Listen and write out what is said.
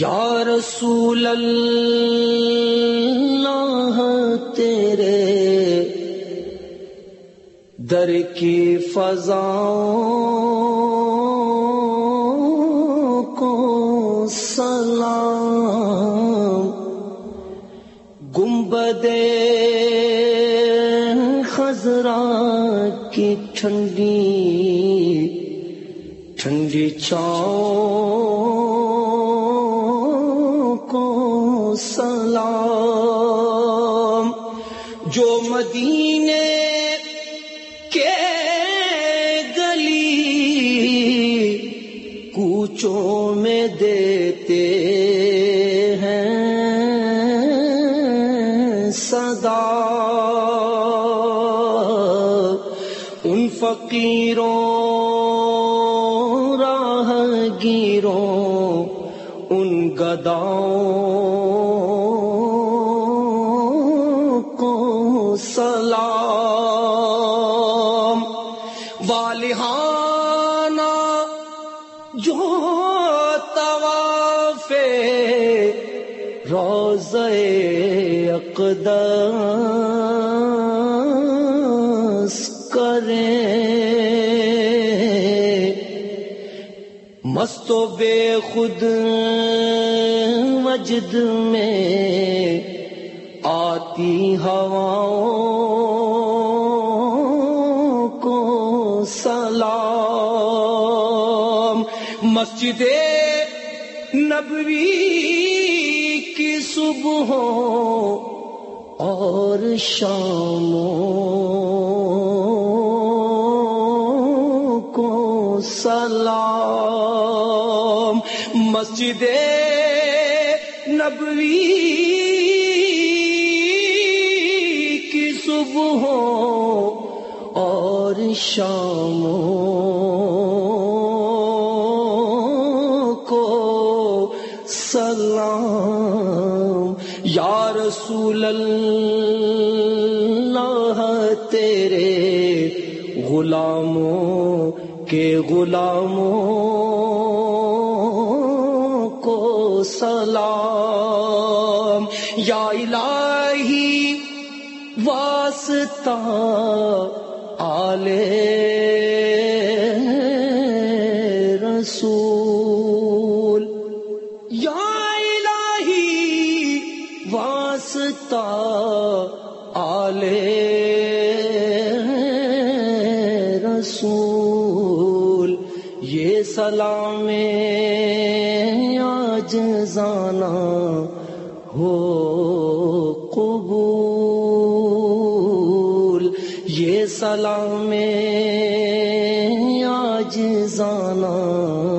یا رسول اللہ، تیرے در کی فضا کو سلام۔ گنبد خزرا کی ٹھنڈی ٹھنڈی چاؤ مدینے کے گلی کوچوں میں دیتے ہیں صدا ان فقیروں راہ گیروں ان گداؤں سلام۔ والہانا جو طواف روزے اقدس کریں۔ مست و بے خود مجد میں آتی ہواؤں سلام۔ مسجد نبوی کی صبح اور شاموں کو سلام۔ مسجد نبوی کی صبح اور شاموں کو سلام۔ یا رسول اللہ، تیرے غلاموں کے غلاموں کو سلام۔ یا الہی، واسطہ آلے رسول۔ یا الہی واسطہ آلے رسول۔ یہ سلام آج زانا ہو۔ سلام آج زانا